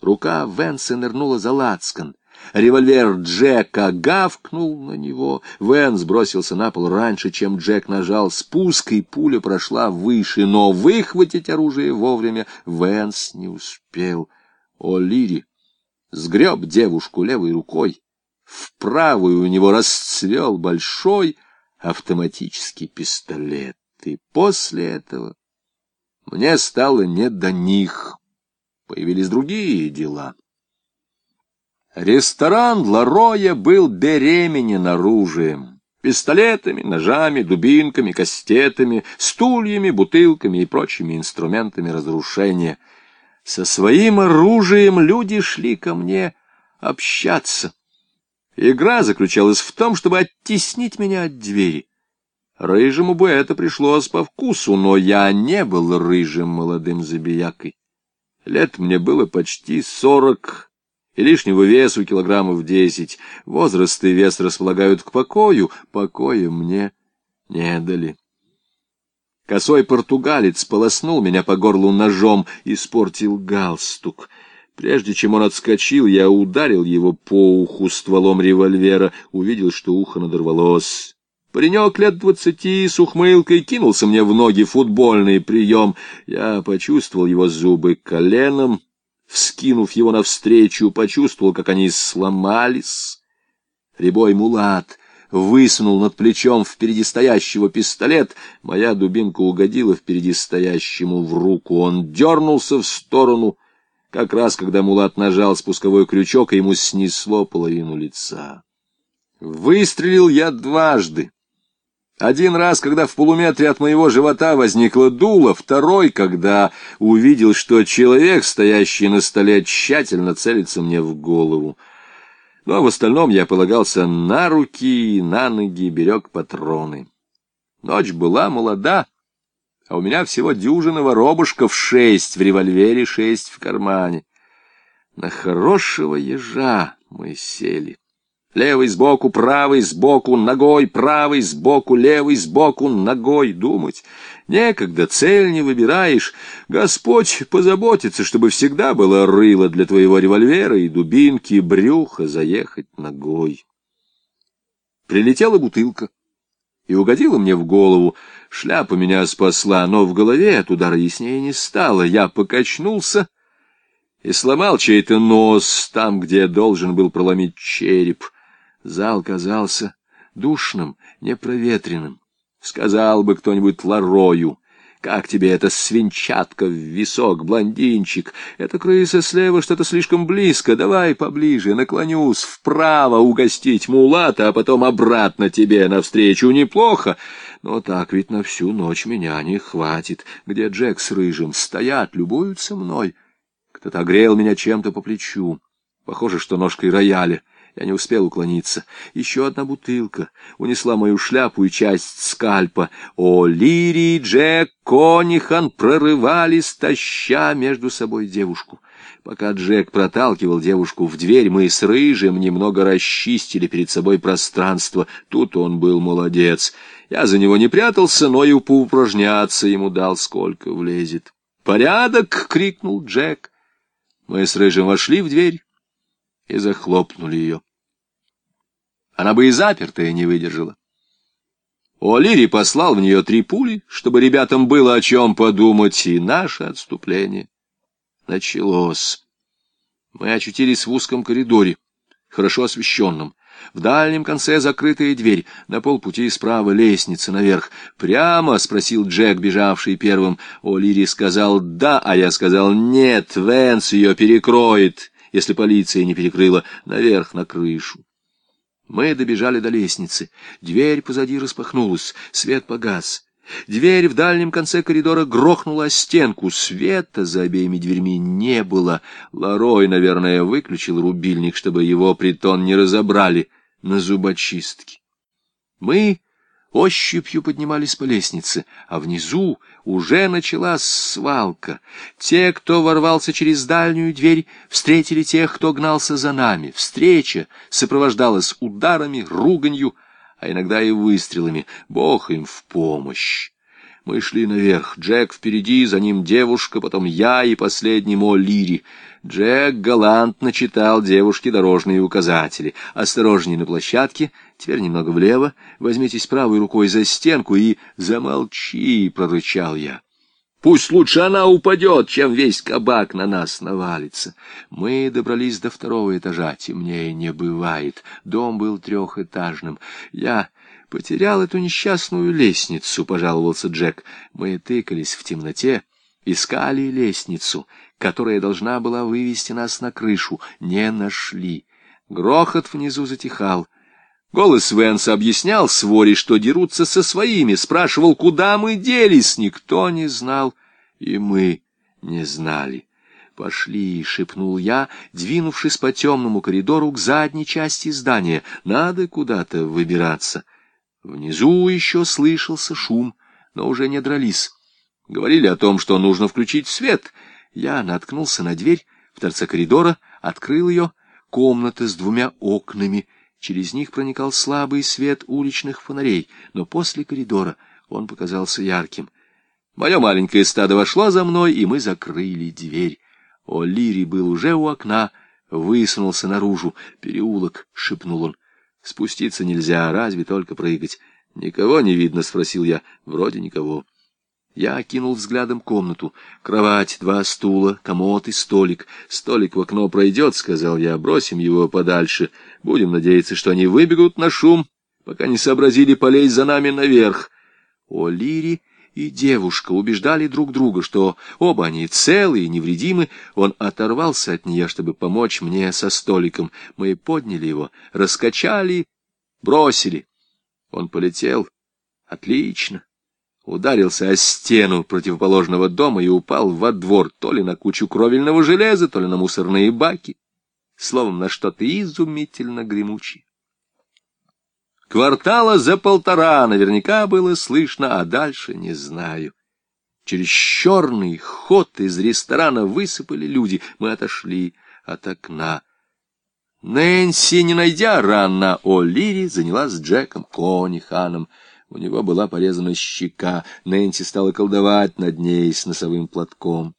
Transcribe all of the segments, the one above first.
Рука Венса нырнула за лацкан. Револьвер Джека гавкнул на него. Венс бросился на пол раньше, чем Джек нажал спуск, и пуля прошла выше, но выхватить оружие вовремя Венс не успел. О'Лири сгреб девушку левой рукой. В правую у него расцвел большой автоматический пистолет. И после этого мне стало не до них. Появились другие дела. Ресторан Лароя был беременен оружием. Пистолетами, ножами, дубинками, кастетами, стульями, бутылками и прочими инструментами разрушения. Со своим оружием люди шли ко мне общаться. Игра заключалась в том, чтобы оттеснить меня от двери. Рыжему бы это пришлось по вкусу, но я не был рыжим молодым забиякой. Лет мне было почти сорок, и лишнего весу килограммов десять. Возраст и вес располагают к покою, покоя мне не дали. Косой португалец полоснул меня по горлу ножом, испортил галстук. Прежде чем он отскочил, я ударил его по уху стволом револьвера, увидел, что ухо надорвалось. Паренек лет двадцати с ухмылкой кинулся мне в ноги футбольный прием. Я почувствовал его зубы коленом, вскинув его навстречу, почувствовал, как они сломались. Рябой мулат высунул над плечом впереди стоящего пистолет. Моя дубинка угодила впереди стоящему в руку. Он дернулся в сторону, как раз когда мулат нажал спусковой крючок, и ему снесло половину лица. Выстрелил я дважды. Один раз, когда в полуметре от моего живота возникло дуло, второй, когда увидел, что человек, стоящий на столе, тщательно целится мне в голову. Ну, а в остальном я полагался на руки, на ноги, берег патроны. Ночь была молода, а у меня всего дюжина воробушков шесть в револьвере, шесть в кармане. На хорошего ежа мы сели. Левый сбоку, правый сбоку, ногой, правый сбоку, левый сбоку, ногой. Думать некогда, цель не выбираешь. Господь позаботится, чтобы всегда было рыло для твоего револьвера и дубинки, брюха заехать ногой. Прилетела бутылка и угодила мне в голову. Шляпа меня спасла, но в голове от удара яснее не стало. Я покачнулся и сломал чей-то нос там, где должен был проломить череп. Зал казался душным, непроветренным. Сказал бы кто-нибудь Ларою, как тебе эта свинчатка в висок, блондинчик? Эта крыса слева что-то слишком близко, давай поближе, наклонюсь, вправо угостить мулата, а потом обратно тебе навстречу, неплохо. Но так ведь на всю ночь меня не хватит. Где Джек с Рыжим стоят, любуются мной. Кто-то огрел меня чем-то по плечу, похоже, что ножкой рояля. Я не успел уклониться. Еще одна бутылка унесла мою шляпу и часть скальпа. О, Лири Джек Конихан прорывались, таща между собой девушку. Пока Джек проталкивал девушку в дверь, мы с Рыжим немного расчистили перед собой пространство. Тут он был молодец. Я за него не прятался, но и поупражняться ему дал, сколько влезет. «Порядок!» — крикнул Джек. Мы с Рыжим вошли в дверь и захлопнули ее. Она бы и запертая не выдержала. О'Лири послал в нее три пули, чтобы ребятам было о чем подумать, и наше отступление началось. Мы очутились в узком коридоре, хорошо освещенном. В дальнем конце закрытая дверь, на полпути справа лестница наверх. «Прямо?» — спросил Джек, бежавший первым. О'Лири сказал «да», а я сказал «нет, Венс ее перекроет» если полиция не перекрыла, наверх на крышу. Мы добежали до лестницы. Дверь позади распахнулась, свет погас. Дверь в дальнем конце коридора грохнула о стенку. Света за обеими дверьми не было. Ларой, наверное, выключил рубильник, чтобы его притон не разобрали на зубочистке. Мы ощупью поднимались по лестнице, а внизу уже началась свалка. Те, кто ворвался через дальнюю дверь, встретили тех, кто гнался за нами. Встреча сопровождалась ударами, руганью, а иногда и выстрелами. Бог им в помощь. Мы шли наверх. Джек впереди, за ним девушка, потом я и последний Мо Лири. Джек галантно читал девушке дорожные указатели. «Осторожней на площадке, теперь немного влево, возьмитесь правой рукой за стенку и замолчи», — прорычал я. Пусть лучше она упадет, чем весь кабак на нас навалится. Мы добрались до второго этажа, темнее не бывает. Дом был трехэтажным. Я потерял эту несчастную лестницу, — пожаловался Джек. Мы тыкались в темноте, искали лестницу, которая должна была вывести нас на крышу. Не нашли. Грохот внизу затихал. Голос Венса объяснял своре, что дерутся со своими, спрашивал, куда мы делись. Никто не знал, и мы не знали. «Пошли», — шепнул я, двинувшись по темному коридору к задней части здания. «Надо куда-то выбираться». Внизу еще слышался шум, но уже не дрались. Говорили о том, что нужно включить свет. Я наткнулся на дверь в торце коридора, открыл ее. Комната с двумя окнами. Через них проникал слабый свет уличных фонарей, но после коридора он показался ярким. Мое маленькое стадо вошло за мной, и мы закрыли дверь. О, Лири был уже у окна, высунулся наружу. «Переулок», — шепнул он. Спуститься нельзя, разве только прыгать. Никого не видно, спросил я. Вроде никого. Я окинул взглядом комнату. Кровать, два стула, комод и столик. Столик в окно пройдет, сказал я. Бросим его подальше. Будем надеяться, что они выбегут на шум, пока не сообразили полезть за нами наверх. О Лире и девушка убеждали друг друга, что оба они целы и невредимы. Он оторвался от нее, чтобы помочь мне со столиком. Мы подняли его, раскачали, бросили. Он полетел. Отлично. Ударился о стену противоположного дома и упал во двор, то ли на кучу кровельного железа, то ли на мусорные баки. Словом, на что-то изумительно гремучее. Квартала за полтора наверняка было слышно, а дальше не знаю. Через черный ход из ресторана высыпали люди. Мы отошли от окна. Нэнси, не найдя рано О'Лири, занялась Джеком Кониханом. У него была порезана щека. Нэнси стала колдовать над ней с носовым платком.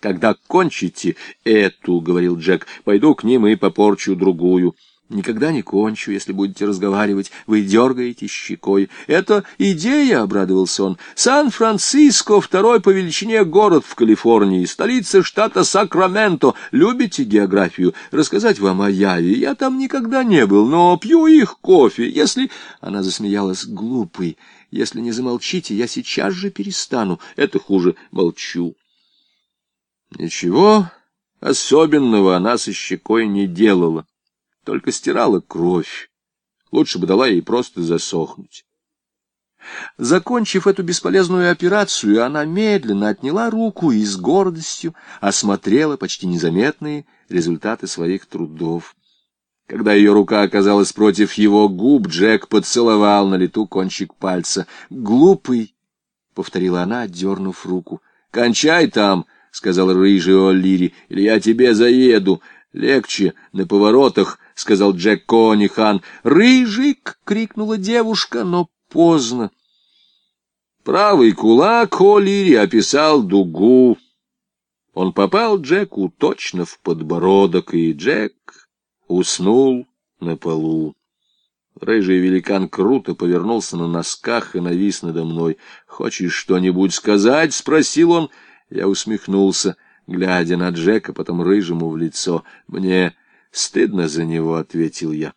«Когда кончите эту, — говорил Джек, — пойду к ним и попорчу другую». Никогда не кончу, если будете разговаривать. Вы дергаете щекой. Это идея, — обрадовался он. Сан-Франциско — второй по величине город в Калифорнии, столица штата Сакраменто. Любите географию? Рассказать вам о Яве? Я там никогда не был, но пью их кофе. Если... Она засмеялась. Глупый. Если не замолчите, я сейчас же перестану. Это хуже. Молчу. Ничего особенного она со щекой не делала только стирала кровь. Лучше бы дала ей просто засохнуть. Закончив эту бесполезную операцию, она медленно отняла руку и с гордостью осмотрела почти незаметные результаты своих трудов. Когда ее рука оказалась против его губ, Джек поцеловал на лету кончик пальца. «Глупый!» — повторила она, отдернув руку. «Кончай там!» — сказал рыжий О'Лири. «Или я тебе заеду. Легче на поворотах — сказал Джек Конихан. «Рыжик!» — крикнула девушка, но поздно. Правый кулак О'Лири описал дугу. Он попал Джеку точно в подбородок, и Джек уснул на полу. Рыжий великан круто повернулся на носках и навис надо мной. «Хочешь что-нибудь сказать?» — спросил он. Я усмехнулся, глядя на Джека, потом рыжему в лицо. «Мне Стыдно за него, — ответил я.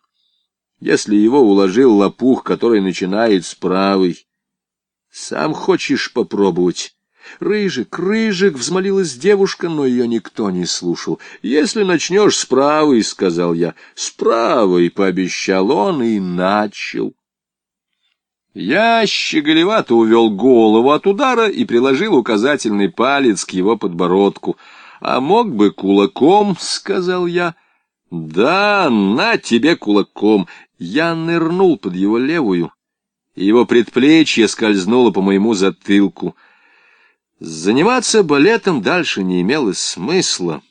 Если его уложил лопух, который начинает с правой. Сам хочешь попробовать? Рыжик, рыжик, — взмолилась девушка, но ее никто не слушал. Если начнешь с правой, — сказал я. С правой, — пообещал он и начал. Я щеголевато увел голову от удара и приложил указательный палец к его подбородку. — А мог бы кулаком, — сказал я, — да, на тебе кулаком. Я нырнул под его левую, и его предплечье скользнуло по моему затылку. Заниматься балетом дальше не имело смысла.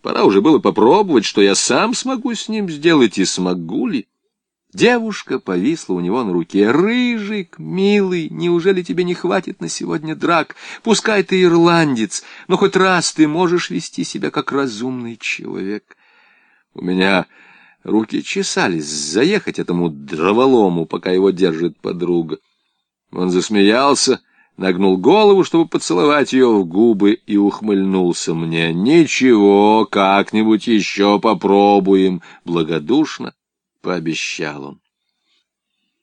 Пора уже было попробовать, что я сам смогу с ним сделать, и смогу ли. Девушка повисла у него на руке. «Рыжик, милый, неужели тебе не хватит на сегодня драк? Пускай ты ирландец, но хоть раз ты можешь вести себя как разумный человек». У меня руки чесались заехать этому дроволому, пока его держит подруга. Он засмеялся, нагнул голову, чтобы поцеловать ее в губы, и ухмыльнулся мне. «Ничего, как-нибудь еще попробуем», — благодушно пообещал он.